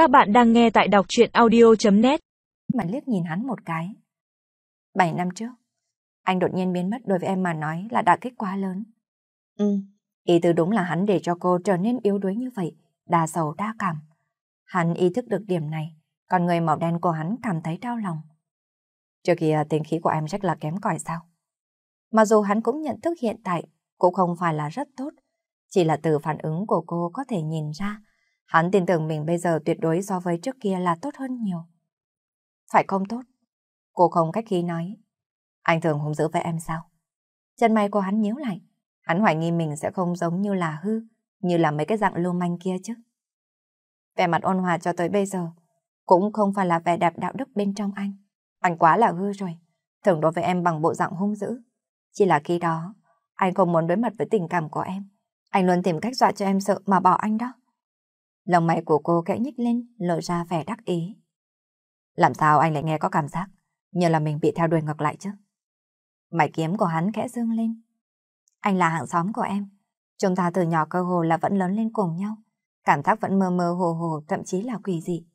Các bạn đang nghe tại đọc chuyện audio.net Mà liếc nhìn hắn một cái. Bảy năm trước, anh đột nhiên biến mất đối với em mà nói là đã kết quá lớn. Ừ, ý tư đúng là hắn để cho cô trở nên yếu đuối như vậy, đa sầu đa cảm. Hắn ý thức được điểm này, còn người màu đen của hắn cảm thấy đau lòng. Trước kia tính khí của em rất là kém cỏi sao? Mặc dù hắn cũng nhận thức hiện tại cũng không phải là rất tốt, chỉ là từ phản ứng của cô có thể nhìn ra Hắn tin tưởng mình bây giờ tuyệt đối so với trước kia là tốt hơn nhiều. Phải không tốt? Cô không cách khí nói. Anh thường hung dữ với em sao? Chân mày của hắn nhíu lại. Hắn hoài nghi mình sẽ không giống như là hư, như là mấy cái dạng lưu manh kia chứ. Vẻ mặt ôn hòa cho tới bây giờ, cũng không phải là vẻ đẹp đạo đức bên trong anh. Anh quá là hư rồi, thường đối với em bằng bộ dạng hung dữ. Chỉ là khi đó, anh không muốn đối mặt với tình cảm của em. Anh luôn tìm cách dọa cho em sợ mà bỏ anh đó. Lòng mày của cô kẽ nhích lên, lộ ra vẻ đắc ý. Làm sao anh lại nghe có cảm giác như là mình bị theo đuổi ngược lại chứ? Mày kiếm của hắn khẽ dương lên. Anh là hàng xóm của em. Chúng ta từ nhỏ cơ hồ là vẫn lớn lên cùng nhau. Cảm giác vẫn mơ mơ hồ hồ, thậm chí là quỷ dị.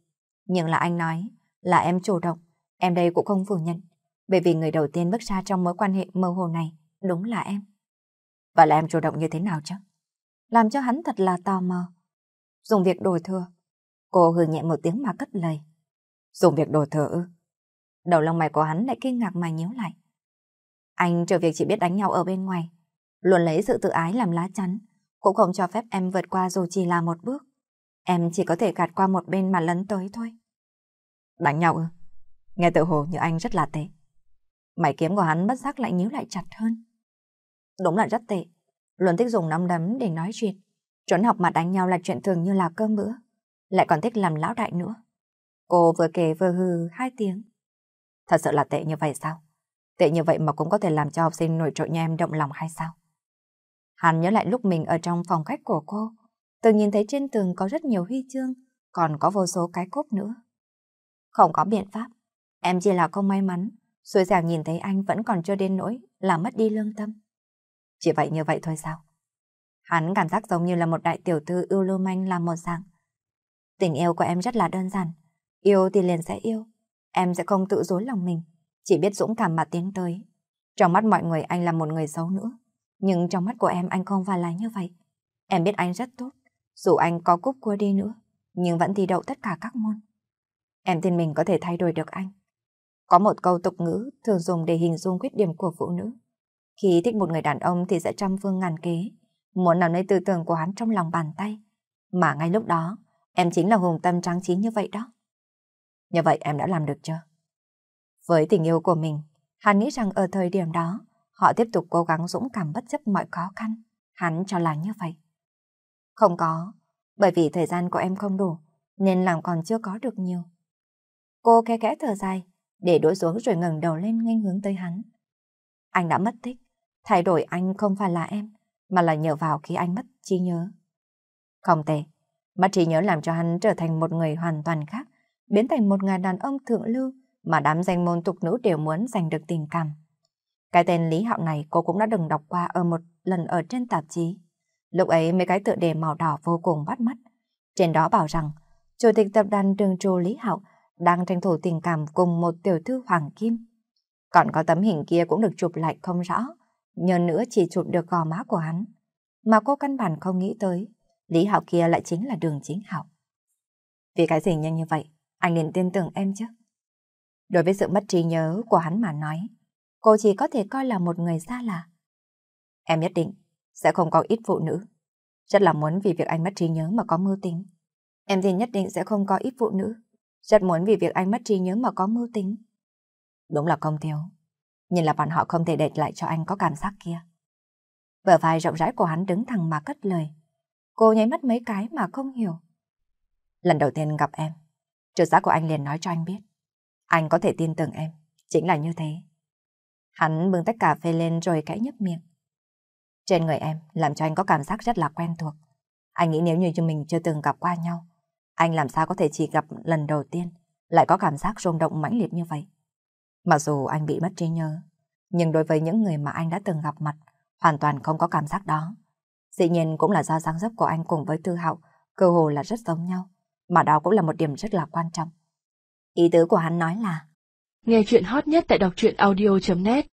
Nhưng là anh nói, là em chủ động. Em đây cũng không phủ nhận. Bởi vì người đầu tiên bước ra trong mối quan hệ mơ hồ này, đúng là em. Vậy là em chủ động như thế nào chứ? Làm cho hắn thật là tò mò dùng việc đổi thừa. Cô hừ nhẹ một tiếng mà cất lời. Dùng việc đổi thừa ư? Đầu lông mày của hắn lại kinh ngạc mà nhíu lại. Anh trừ việc chỉ biết đánh nhau ở bên ngoài, luôn lấy sự tự ái làm lá chắn, cũng không cho phép em vượt qua dù chỉ là một bước. Em chỉ có thể gạt qua một bên mà lấn tới thôi. Đánh nhau ư? Nghe tự hồ như anh rất là tệ. Mày kiếm của hắn bất giác lại nhíu lại chặt hơn. Đúng là rất tệ. Luôn thích dùng nắm đấm để nói chuyện. Trốn học mà đánh nhau là chuyện thường như là cơm bữa. Lại còn thích làm lão đại nữa. Cô vừa kể vừa hừ hai tiếng. Thật sự là tệ như vậy sao? Tệ như vậy mà cũng có thể làm cho học sinh nổi trội như em động lòng hay sao? Hắn nhớ lại lúc mình ở trong phòng khách của cô, từng nhìn thấy trên tường có rất nhiều huy chương, còn có vô số cái cốp nữa. Không có biện pháp, em chỉ là không may mắn, xui xẻo nhìn thấy anh vẫn còn chưa đến nỗi là mất đi lương tâm. Chỉ vậy như vậy thôi sao? Hắn cảm giác giống như là một đại tiểu thư ưu lưu manh làm một dạng. Tình yêu của em rất là đơn giản. Yêu thì liền sẽ yêu. Em sẽ không tự dối lòng mình. Chỉ biết dũng cảm mà tiến tới. Trong mắt mọi người anh là một người xấu nữa. Nhưng trong mắt của em anh không phải là như vậy. Em biết anh rất tốt. Dù anh có cúp cua đi nữa. Nhưng vẫn thi đậu tất cả các môn. Em tin mình có thể thay đổi được anh. Có một câu tục ngữ thường dùng để hình dung khuyết điểm của phụ nữ. Khi thích một người đàn ông thì sẽ trăm phương ngàn kế, muốn nằm lấy tư tưởng của hắn trong lòng bàn tay. Mà ngay lúc đó, em chính là hùng tâm trang trí như vậy đó. Như vậy em đã làm được chưa? Với tình yêu của mình, hắn nghĩ rằng ở thời điểm đó, họ tiếp tục cố gắng dũng cảm bất chấp mọi khó khăn. Hắn cho là như vậy. Không có, bởi vì thời gian của em không đủ, nên làm còn chưa có được nhiều. Cô khe kẽ thở dài, để đổ xuống rồi ngẩng đầu lên nghênh hướng tới hắn. Anh đã mất tích, thay đổi anh không phải là em, mà là nhờ vào khi anh mất trí nhớ. Không tệ, mất trí nhớ làm cho hắn trở thành một người hoàn toàn khác, biến thành một người đàn ông thượng lưu mà đám danh môn tục nữ đều muốn giành được tình cảm. Cái tên Lý Hạo này cô cũng đã từng đọc qua ở một lần ở trên tạp chí. Lúc ấy mấy cái tựa đề màu đỏ vô cùng bắt mắt. Trên đó bảo rằng, Chủ tịch tập đoàn Đường Trù Lý Hạo đang tranh thủ tình cảm cùng một tiểu thư Hoàng Kim. Còn có tấm hình kia cũng được chụp lại không rõ, nhờ nữa chỉ chụp được gò má của hắn. Mà cô căn bản không nghĩ tới, Lý Hạo kia lại chính là đường chính Hạo. Vì cái gì nhanh như vậy, anh liền tin tưởng em chứ? Đối với sự mất trí nhớ của hắn mà nói, cô chỉ có thể coi là một người xa lạ. Em nhất định sẽ không có ít phụ nữ. Rất là muốn vì việc anh mất trí nhớ mà có mưu tính. Em thì nhất định sẽ không có ít phụ nữ. Rất muốn vì việc anh mất trí nhớ mà có mưu tính. Đúng là không thiếu. Nhưng là bọn họ không thể để lại cho anh có cảm giác kia. Bờ vai rộng rãi của hắn đứng thẳng mà cất lời. Cô nháy mắt mấy cái mà không hiểu. Lần đầu tiên gặp em, trợ giá của anh liền nói cho anh biết. Anh có thể tin tưởng em, chính là như thế. Hắn bưng tách cà phê lên rồi cãi nhấp miệng. Trên người em làm cho anh có cảm giác rất là quen thuộc. Anh nghĩ nếu như chúng mình chưa từng gặp qua nhau, anh làm sao có thể chỉ gặp lần đầu tiên lại có cảm giác rung động mãnh liệt như vậy. Mặc dù anh bị mất trí nhớ, nhưng đối với những người mà anh đã từng gặp mặt, hoàn toàn không có cảm giác đó. Dĩ nhiên cũng là do dáng dấp của anh cùng với Tư Hạo cơ hồ là rất giống nhau. mà đó cũng là một điểm rất là quan trọng. Ý tứ của hắn nói là Nghe chuyện hot nhất tại đọc truyện audio.net